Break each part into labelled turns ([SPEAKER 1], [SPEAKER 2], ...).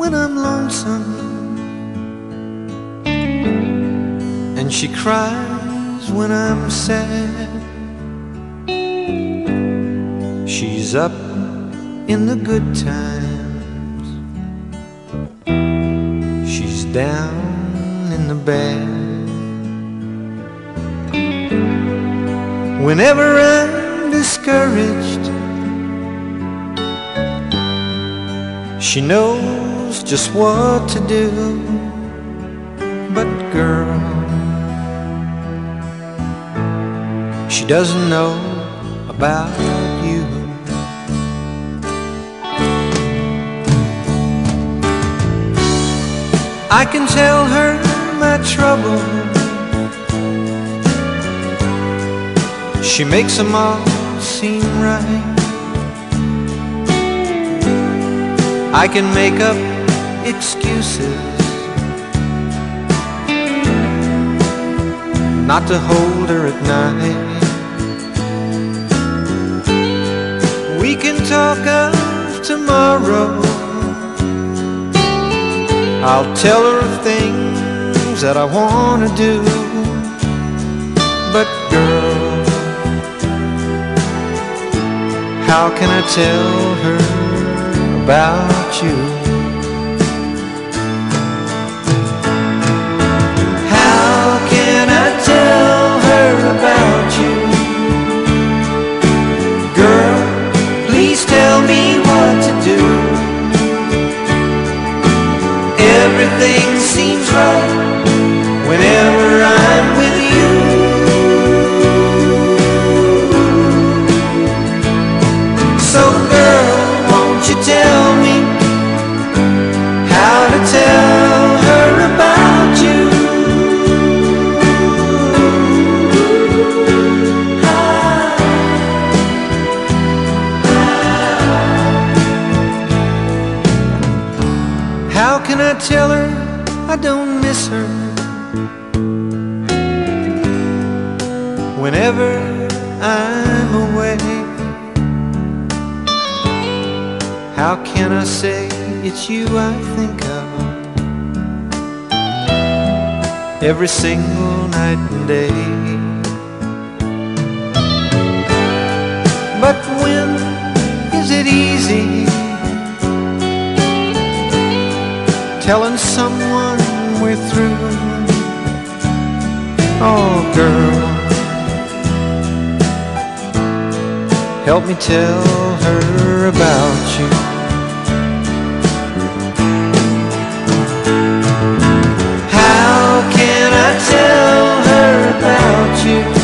[SPEAKER 1] when I'm lonesome. And she cries when I'm sad. She's up in the good times. She's down in the bad. Whenever I'm discouraged, she knows just what to do. But girl, she doesn't know about you. I can tell her my trouble. She makes them all seem right. I can make up excuses not to hold her at night. We can talk of tomorrow. I'll tell her of things that I want to do. But girl, how can I tell her about you? Everything seems right I say it's you I think of every single night and day? But when is it easy? telling someone we're through. Oh, girl, help me tell her about you. About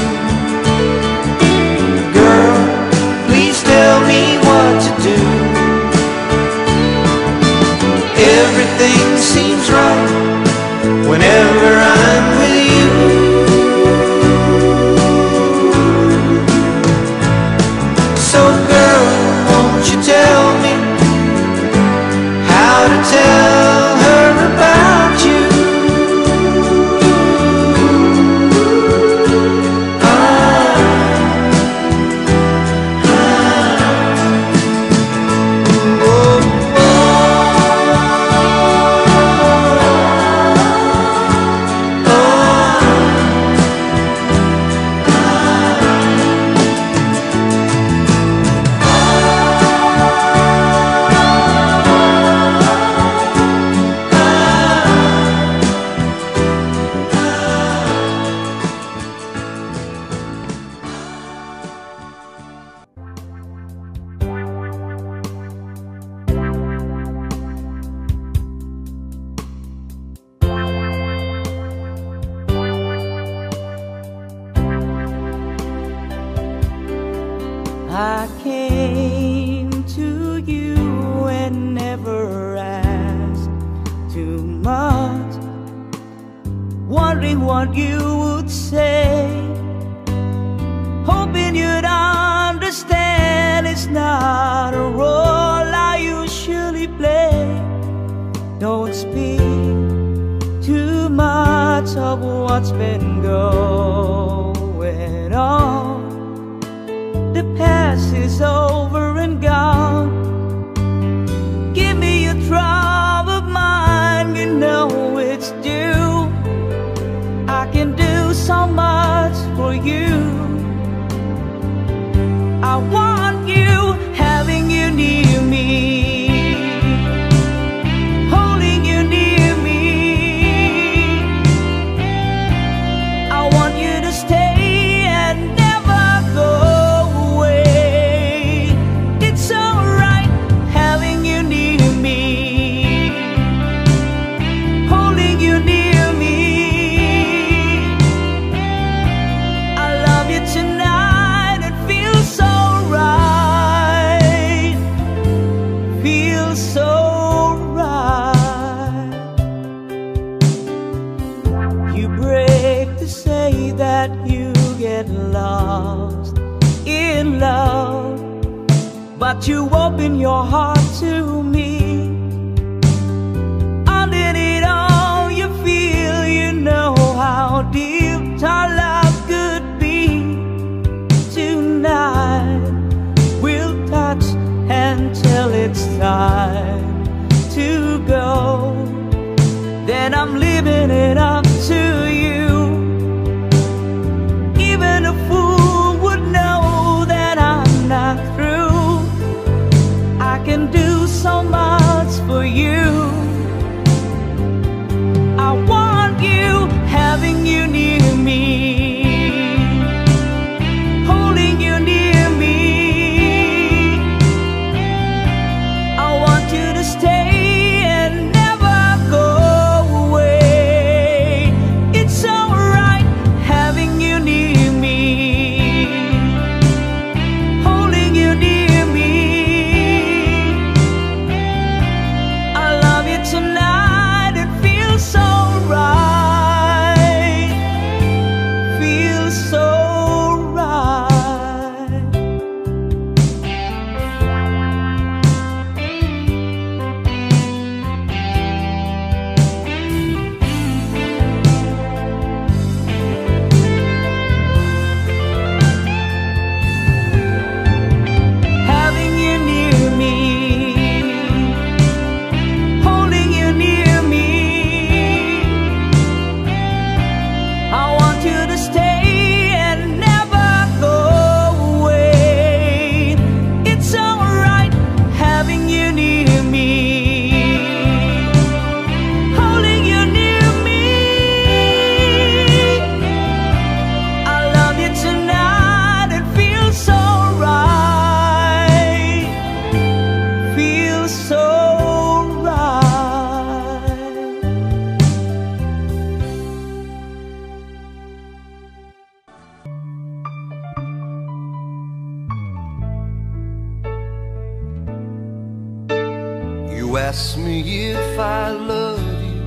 [SPEAKER 2] Ask me if I love you,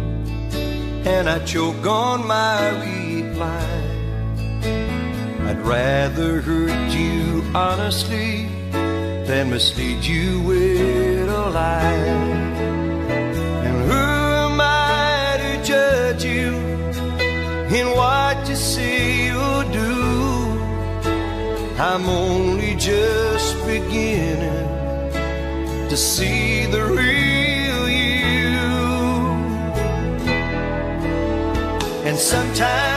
[SPEAKER 2] and I choke on my reply. I'd rather hurt you honestly than mislead you with a lie. And who am I to judge you in what you say or do? I'm only just beginning to see the sometimes.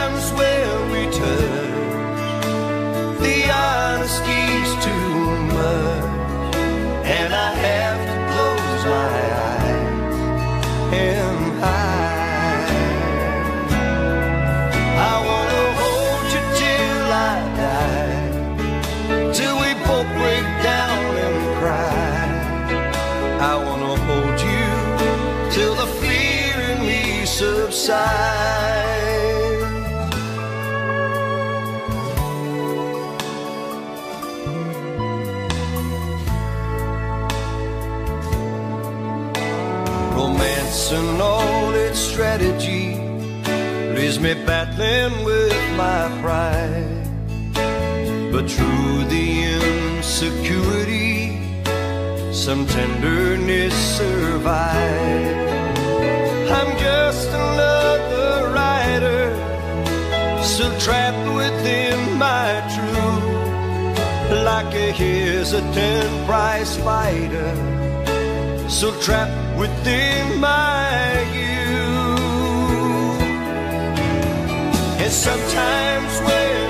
[SPEAKER 2] strategy leaves me battling with my pride. But through the insecurity, some tenderness survived. I'm just another writer, still trapped within my truth, like a hesitant prize fighter, still trapped within my. sometimes when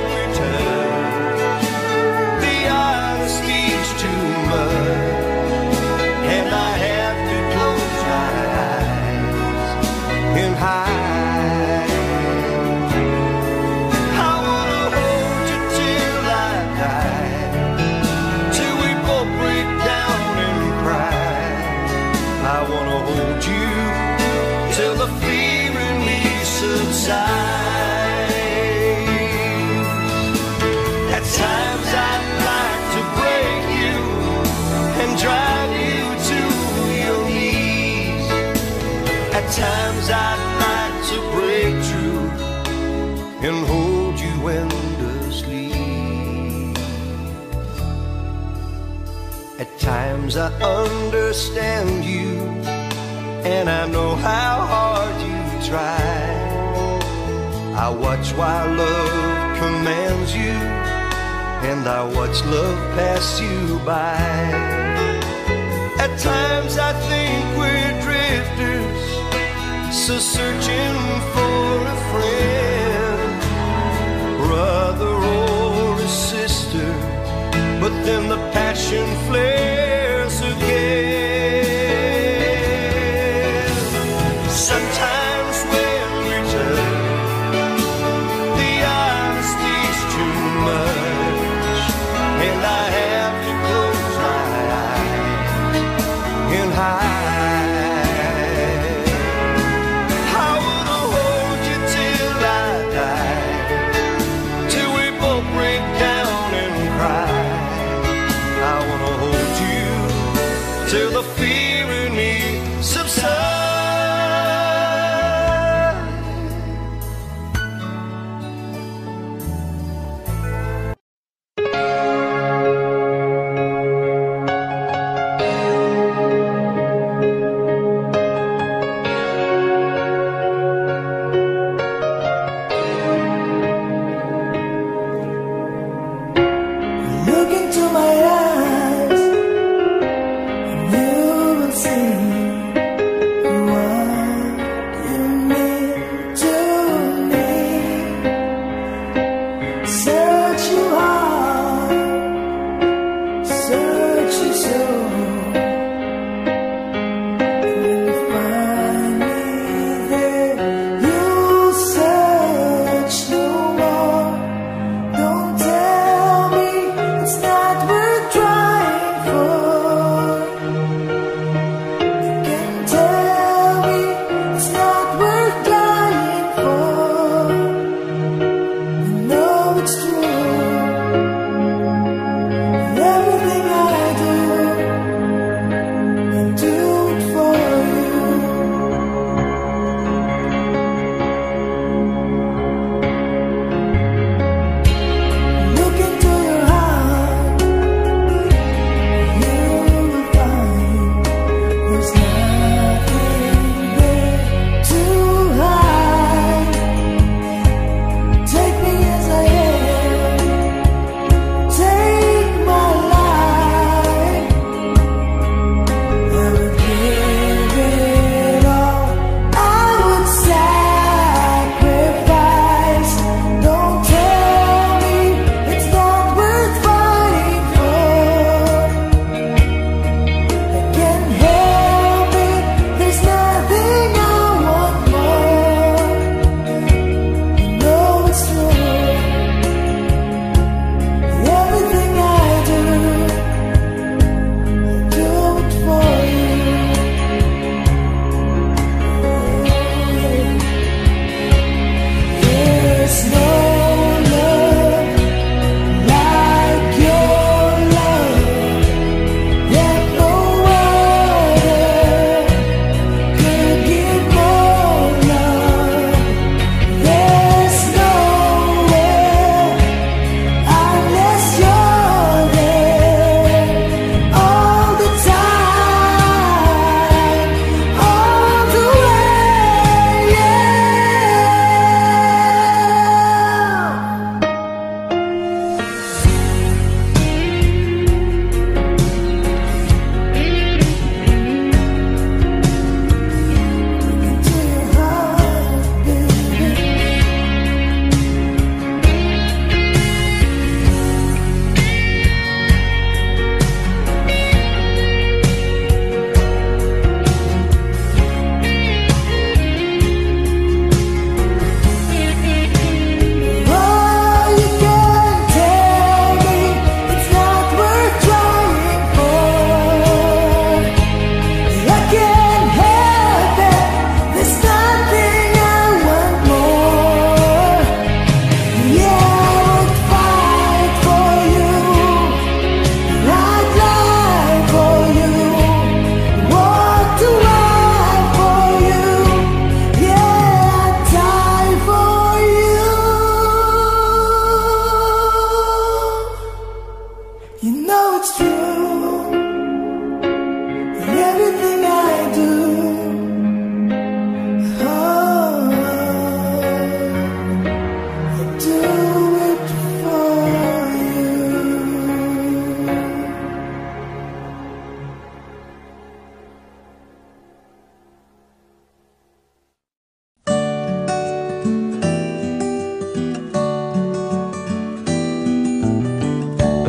[SPEAKER 2] times I understand you, and I know how hard you try. I watch while love commands you, and I watch love pass you by. At times I think we're drifters, so searching for a friend, brother or a sister. But then the passion flares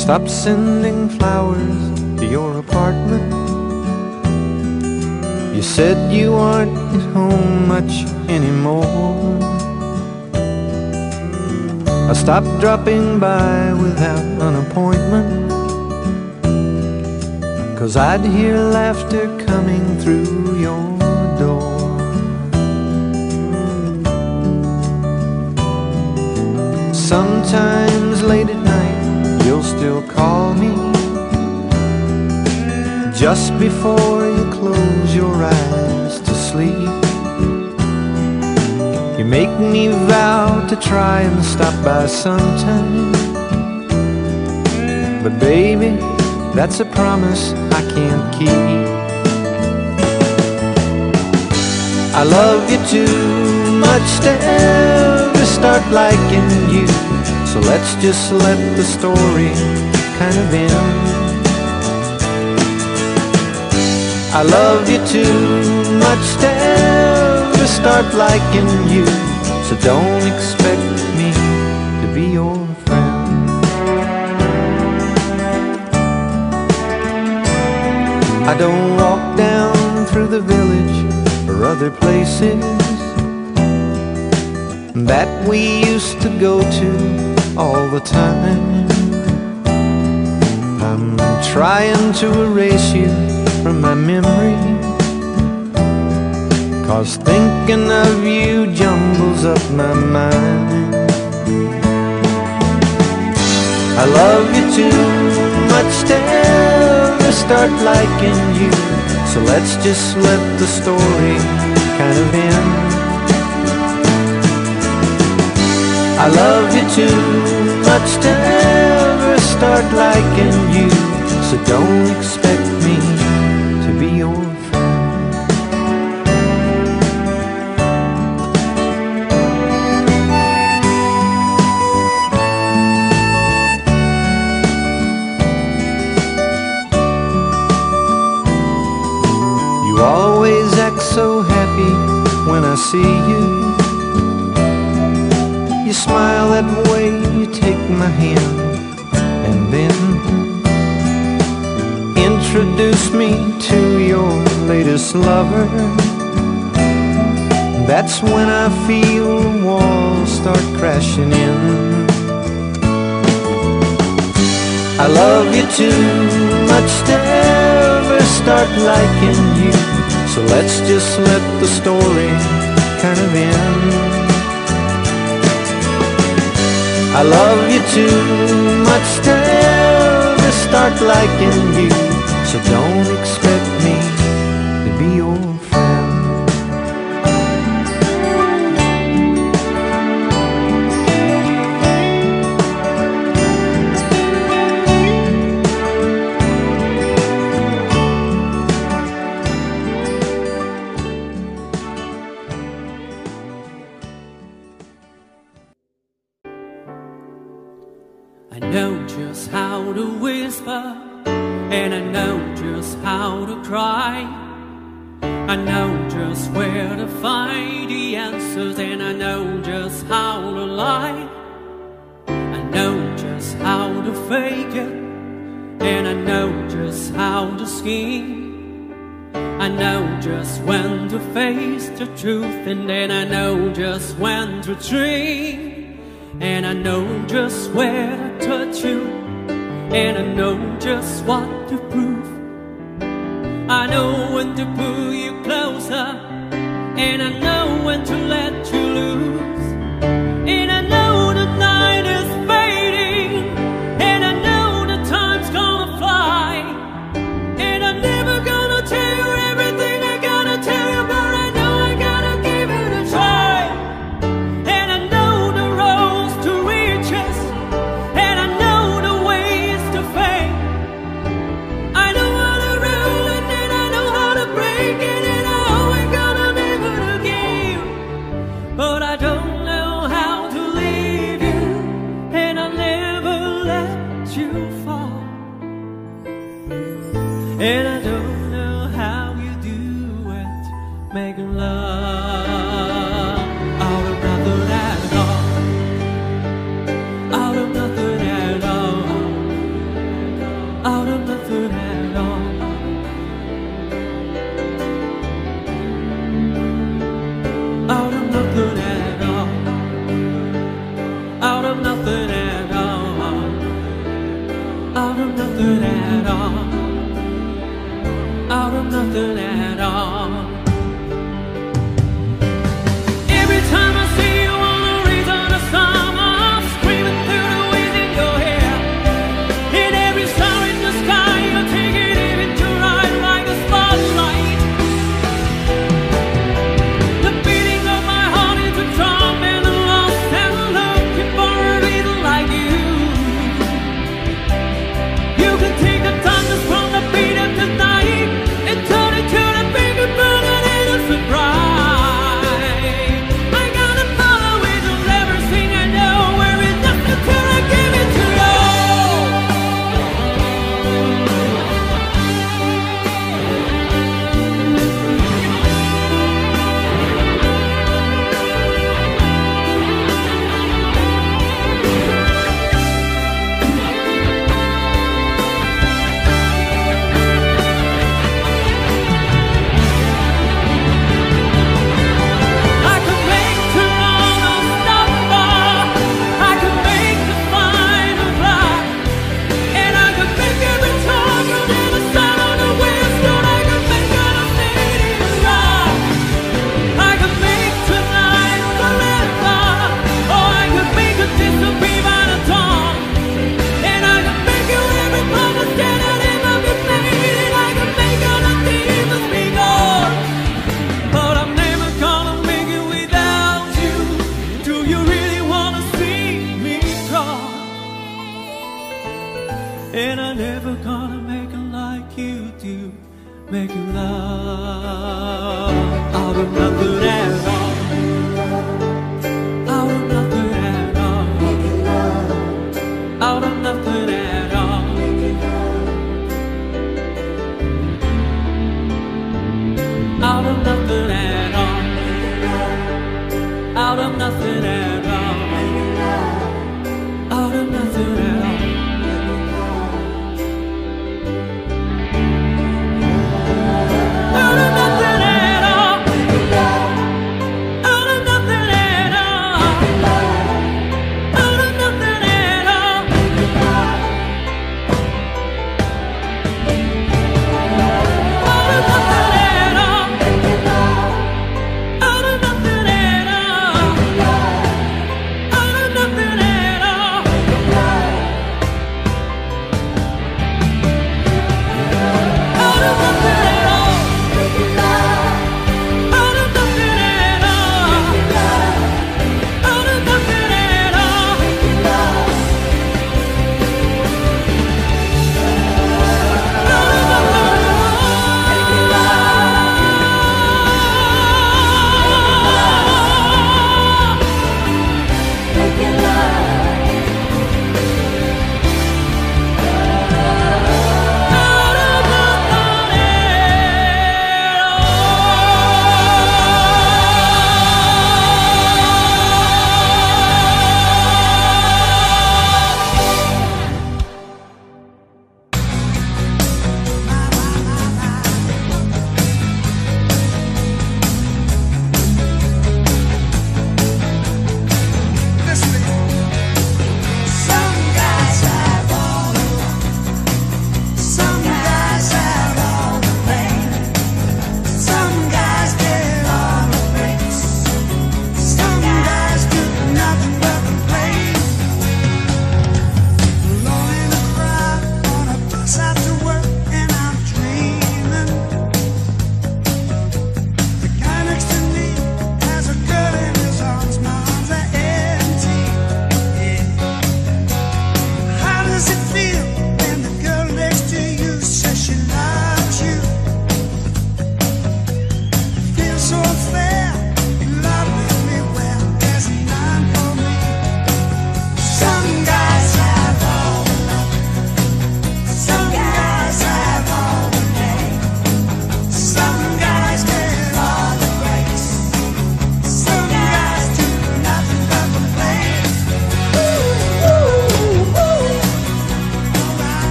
[SPEAKER 1] stopped sending flowers to your apartment. You said you aren't at home much anymore. I stopped dropping by without an appointment. Cause I'd hear laughter coming through your door. Sometimes late at night, you'll still call me just before you close your eyes to sleep. You make me vow to try and stop by sometime. But baby, that's a promise I can't keep. I love you too much to ever start liking you. So let's just let the story kind of end. I love you too much to ever start liking you. So don't expect me to be your friend. I don't walk down through the village or other places that we used to go to all the time. I'm trying to erase you from my memory. Cause thinking of you jumbles up my mind. I love you too much to ever start liking you. So let's just let the story kind of end. I love you too much to ever start liking you. So don't expect me to be your friend. You always act so happy when I see you. You smile that way, you take my hand, and then introduce me to your latest lover. That's when I feel walls start crashing in. I love you too much to ever start liking you. So let's just let the story kind of end. I love you too much to ever start liking you. So don't expect
[SPEAKER 3] truth, and then I know just when to dream. And I know just where to touch you, and I know just what to prove. I know when to pull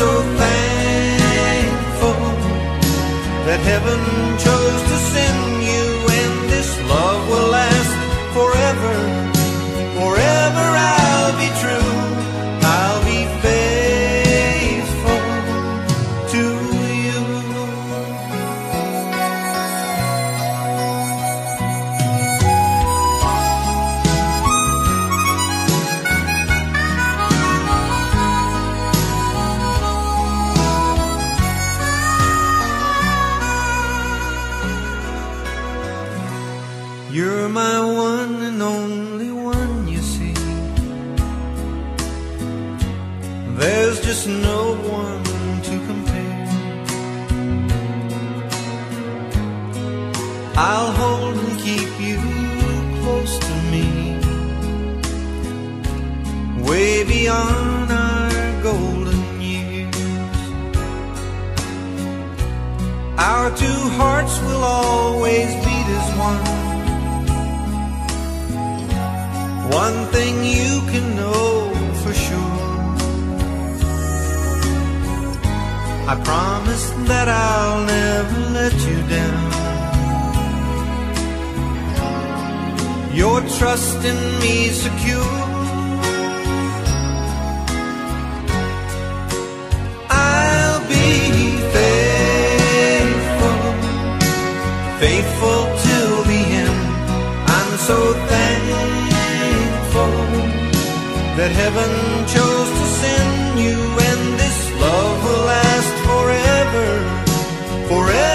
[SPEAKER 1] so thankful that heaven chose to thing you can know for sure. I promise that I'll never let you down. Your trust in me secure. that heaven chose to send you, and this love will last forever, forever.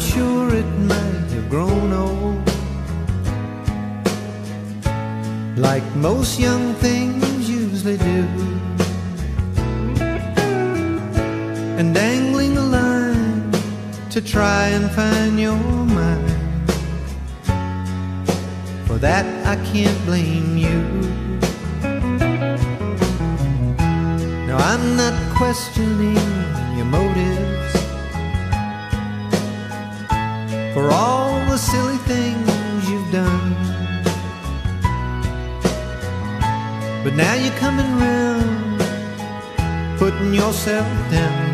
[SPEAKER 4] I'm
[SPEAKER 1] sure it might have grown old. Like most young things usually do. And dangling a line to try and find your mind. For that I can't blame you. Now I'm not questioning your motive. for all the silly things you've done. But now you're coming round, putting yourself down,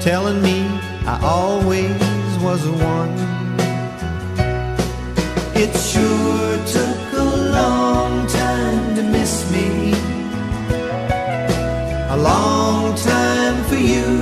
[SPEAKER 1] telling me I always was the one. It sure took a long time to miss me, a long time for you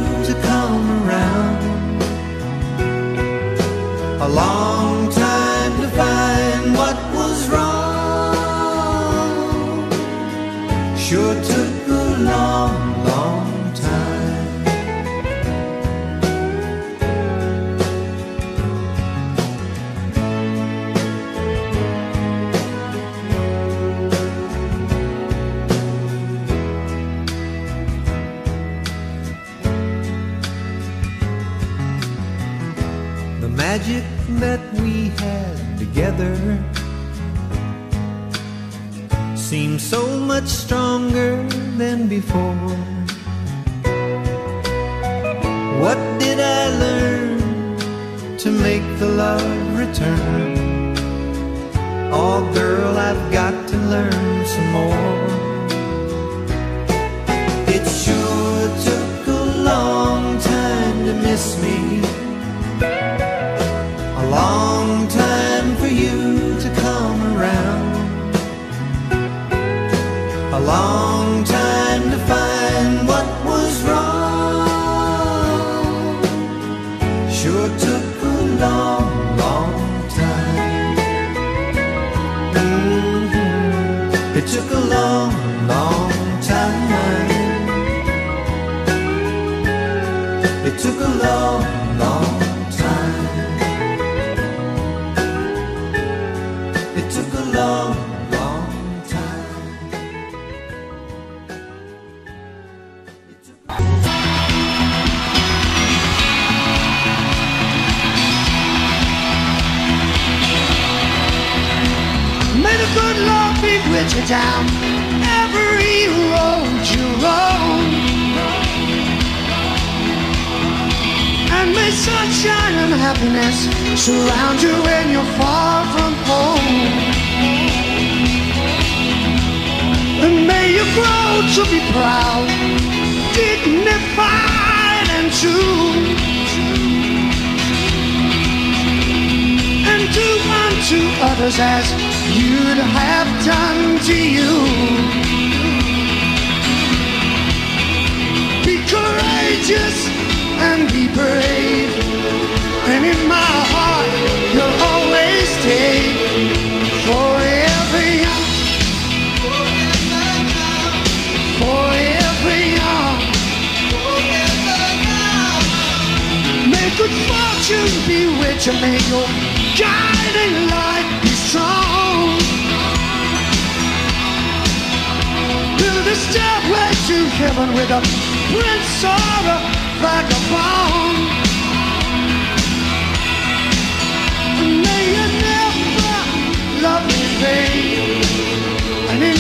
[SPEAKER 1] together seems so much stronger than before. What did I learn to make the love return? Oh, girl, I've got to learn some more. It sure took a long time to miss me. Long
[SPEAKER 4] With you down every road you roam. And may sunshine and happiness surround you when you're far from home. And may you grow to be proud, dignified and true. and do unto others as you'd have done to you. Be courageous and be brave, and in my heart you'll always stay forever young. Forever young. May good fortune be with you, may your guiding light be strong. Stairway to heaven with a prince or a vagabond. May you never love me, babe.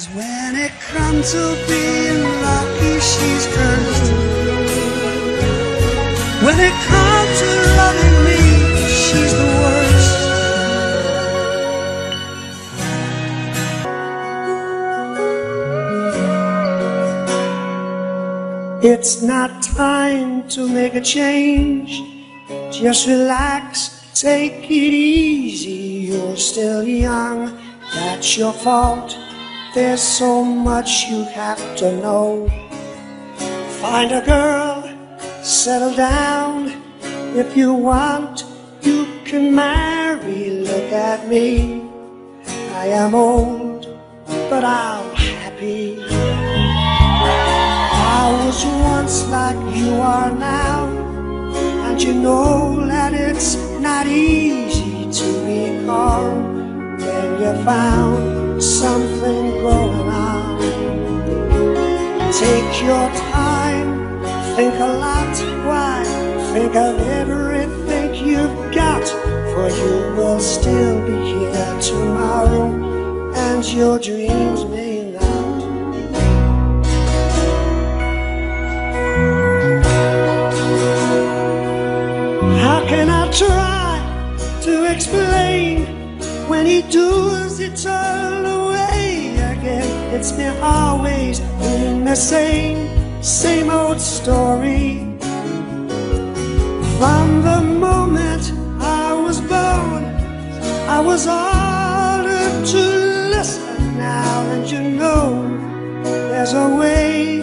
[SPEAKER 4] Cause when it comes to being lucky, she's cursed. When it comes to loving me, she's the worst. It's not time to make a change. Just relax, take it easy. You're still young, that's your fault. There's so much you have to know. Find a girl, settle down. If you want, you can marry. Look at me. I am old, but I'm happy. I was once like you are now, and you know that it's not easy to recall when you're found something going on. Take your time, think a lot, why? Think of everything you've got, for you will still be here tomorrow, and your dreams may not. How can I try to explain when he does it away It's been always been the same, same old story. From the moment I was born, I was ordered to listen now, and you know there's a way,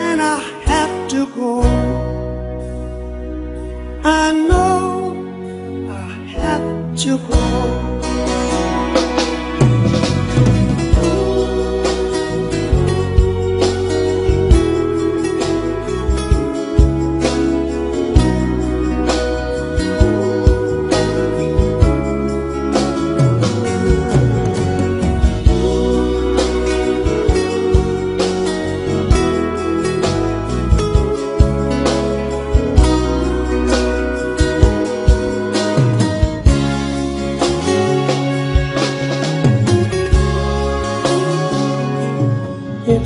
[SPEAKER 4] and I have to go. I know I have to go.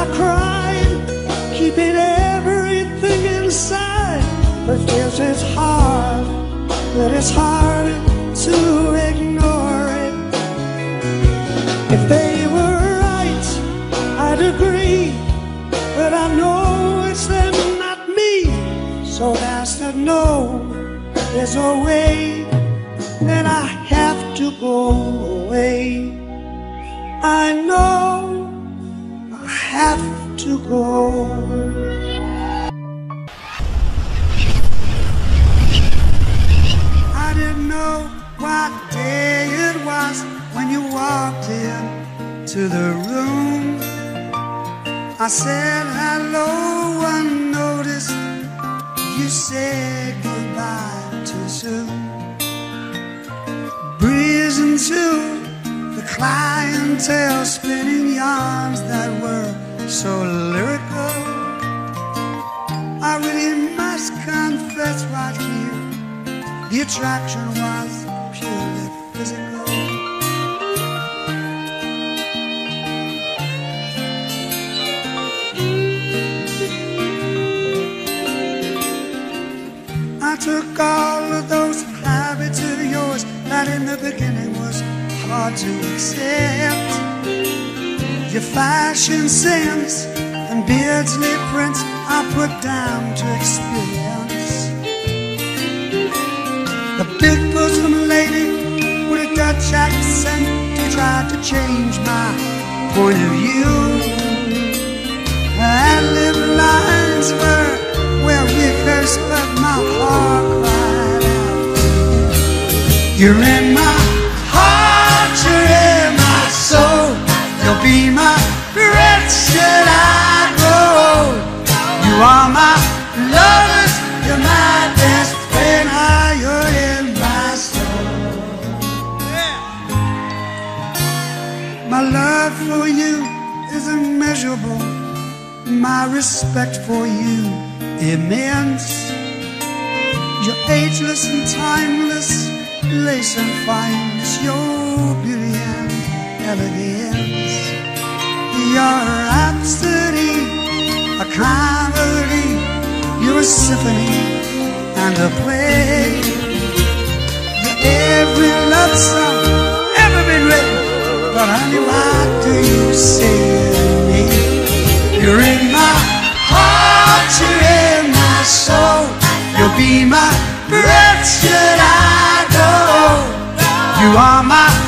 [SPEAKER 4] I cried, keeping everything inside. But yes, it's hard, but it's hard to ignore it. If they were right, I'd agree. But I know it's them, not me. So that's to know there's a way that I have to go away. I know have to go. I didn't know what day it was when you walked in to the room. I said hello unnoticed. You said goodbye too soon. Breeze into the clientele spinning yarns that were so lyrical. I really must confess right here, the attraction was purely physical. I took all of those habits of yours that in the beginning was hard to accept. Your fashion sense and Beardsley prints I put down to experience. The big bosom lady with a Dutch accent who tried to change my point of view. And little lines were well rehearsed, but my heart cried out. You're in my be my breath should I grow. You are my lovers, you're my best friend. Ah, you're in my soul. My love for you is immeasurable. My respect for you immense. You're ageless and timeless, lace and fineness, your beauty and elegance. You're a rhapsody, a comedy, you're a symphony and a play. Every love song ever been written, but honey, why do you say me? You're in my heart, you're in my soul. You'll be my breath should I go. You are my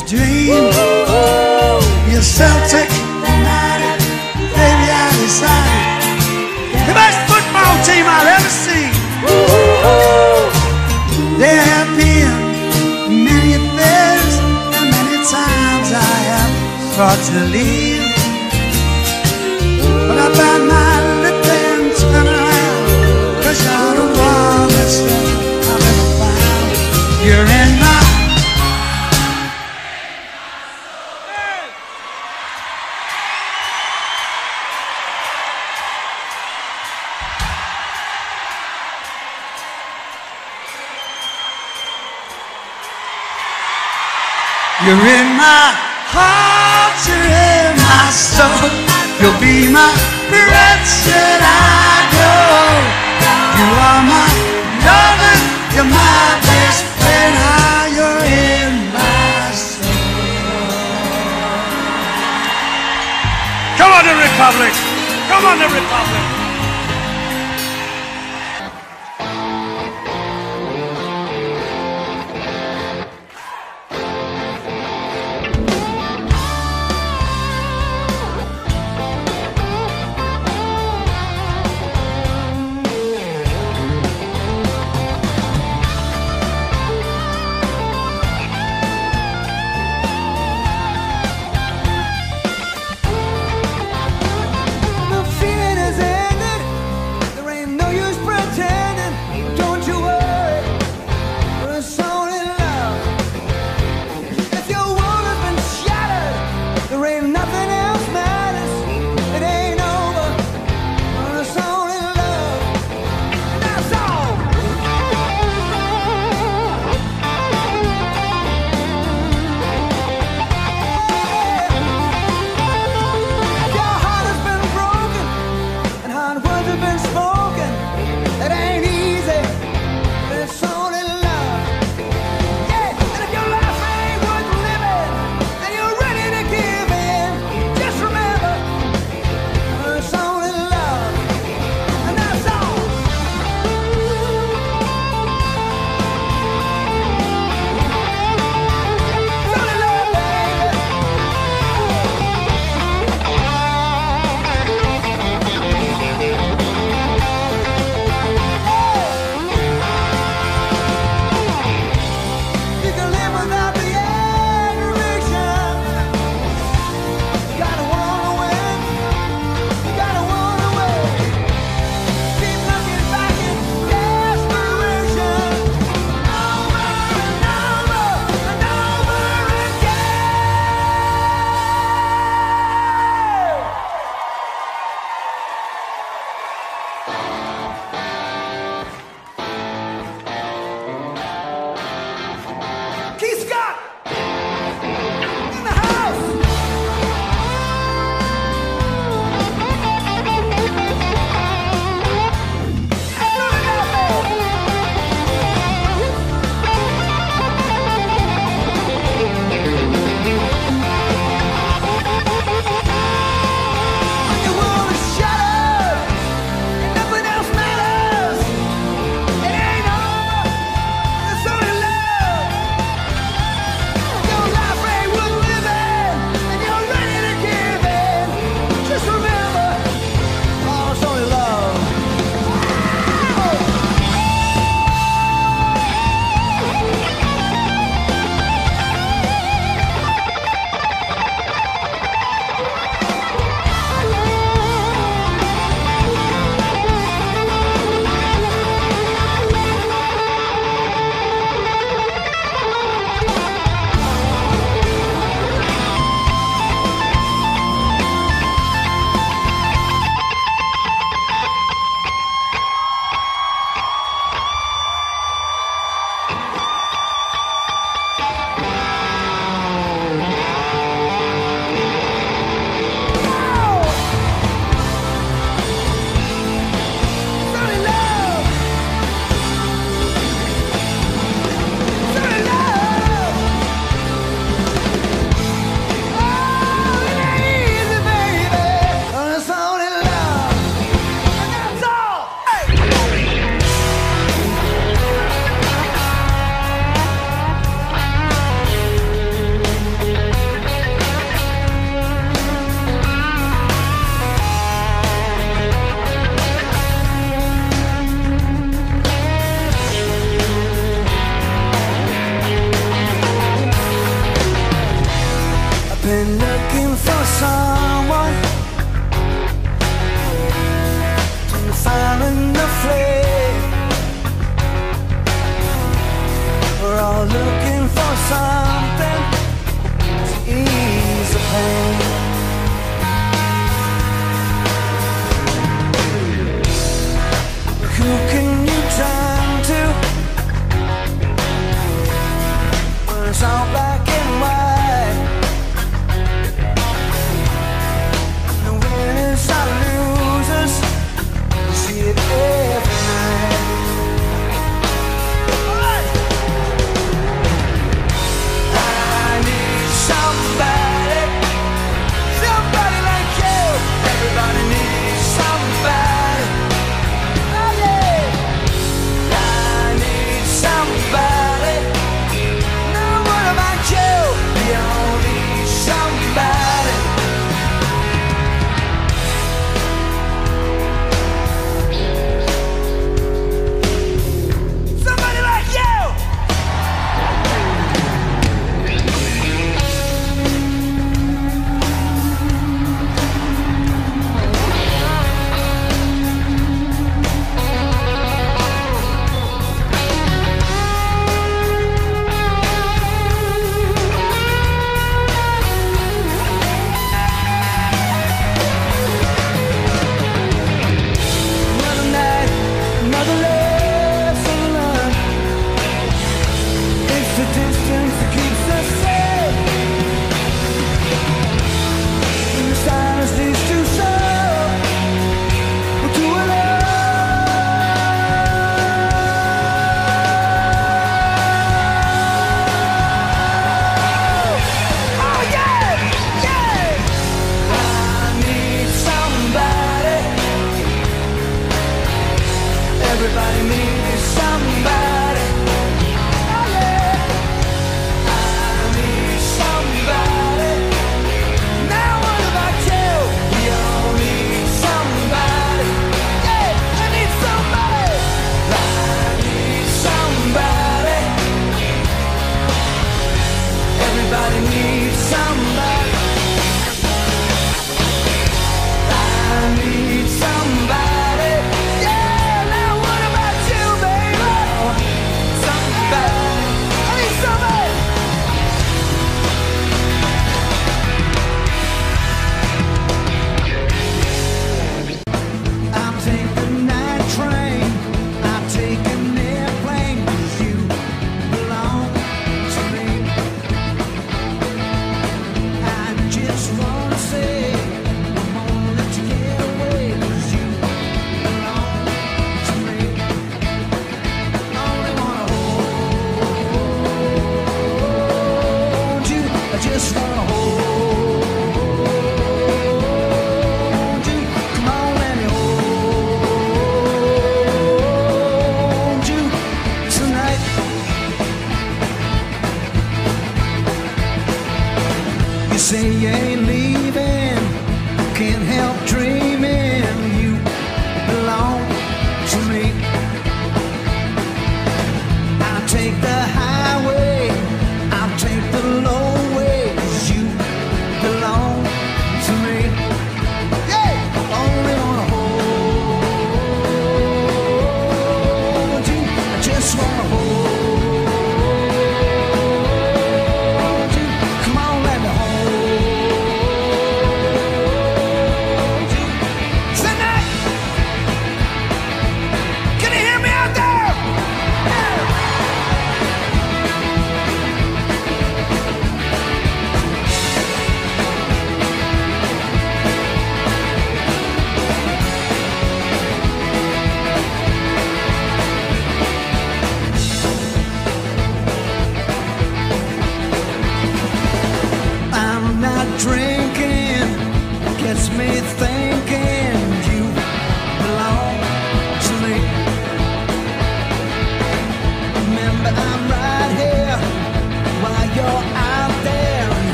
[SPEAKER 4] schoolboy's dream. You're Celtic, baby, I decided. The best football team I've ever seen. There have been many affairs, and many times I have thought to leave. But I bite my You're in my heart, you're in my soul. You'll be my breath should I go. You are my lover, you're my best friend. Ah, you're in my soul.
[SPEAKER 2] Come on, the Republic! Come on, the Republic!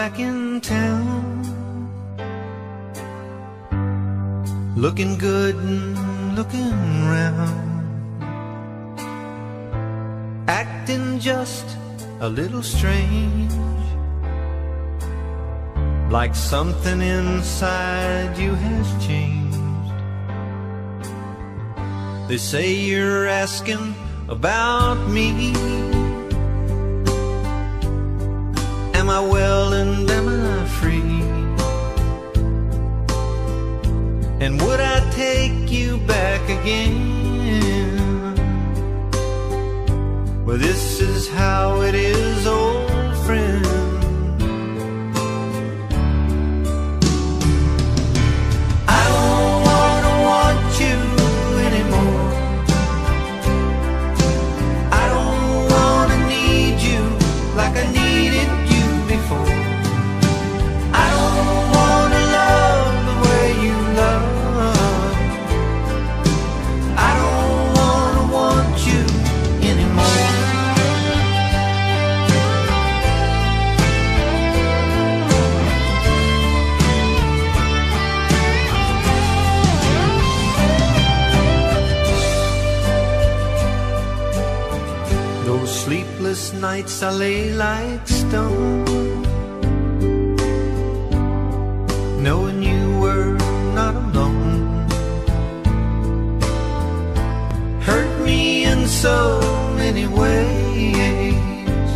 [SPEAKER 1] back in town. Looking good and looking round. Acting just a little strange. Like something inside you has changed. They say you're asking about me. I well and am I free? And would I take you back again? Well, this is how it is, oh. nights I lay like stone. Knowing you were not alone. Hurt me in so many ways.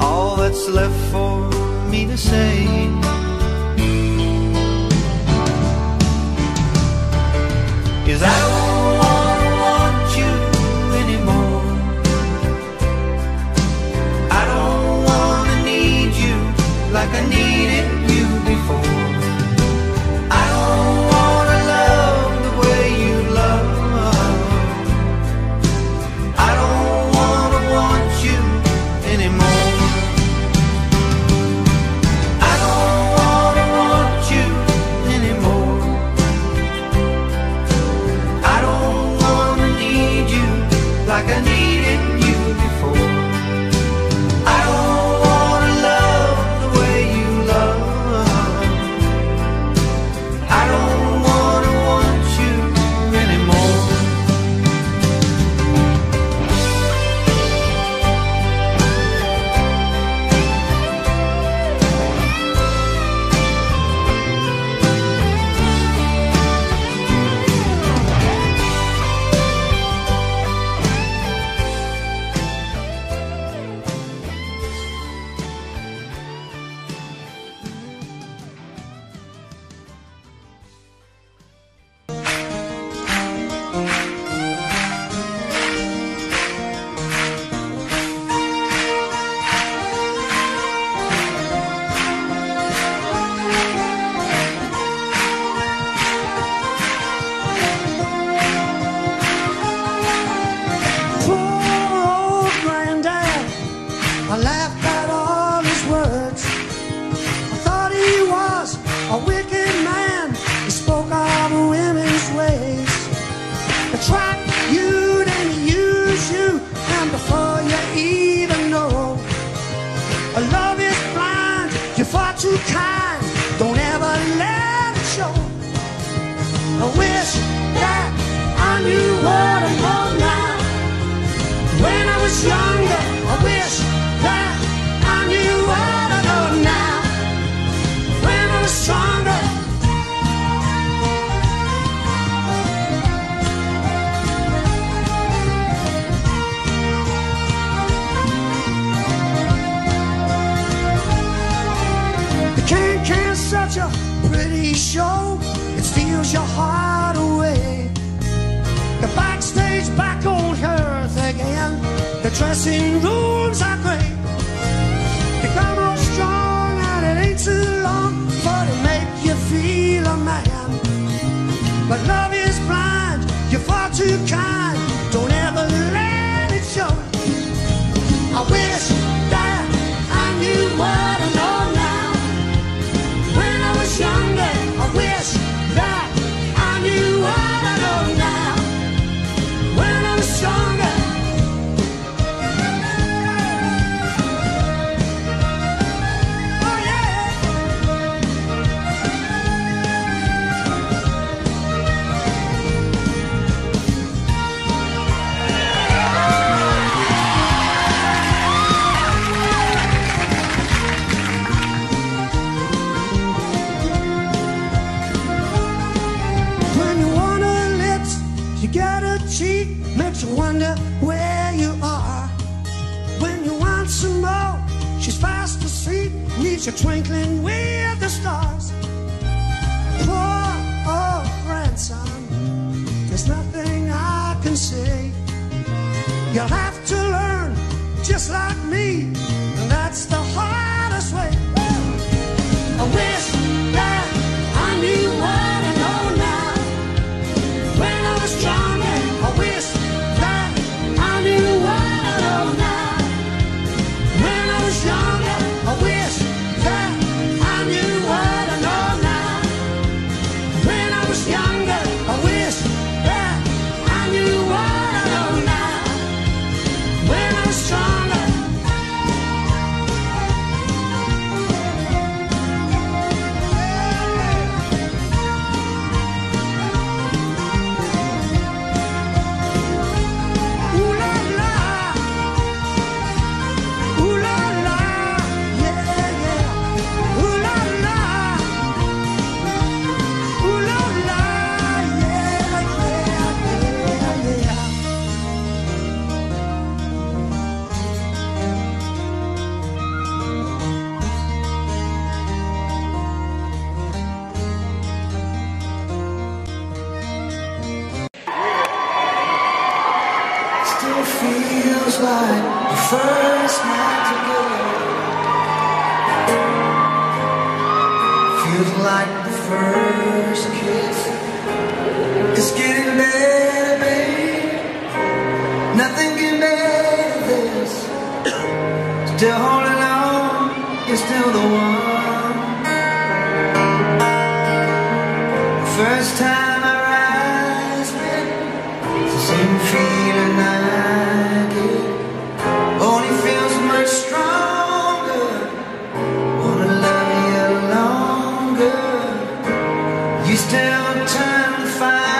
[SPEAKER 1] All that's left for me to say. You
[SPEAKER 2] still turn the fire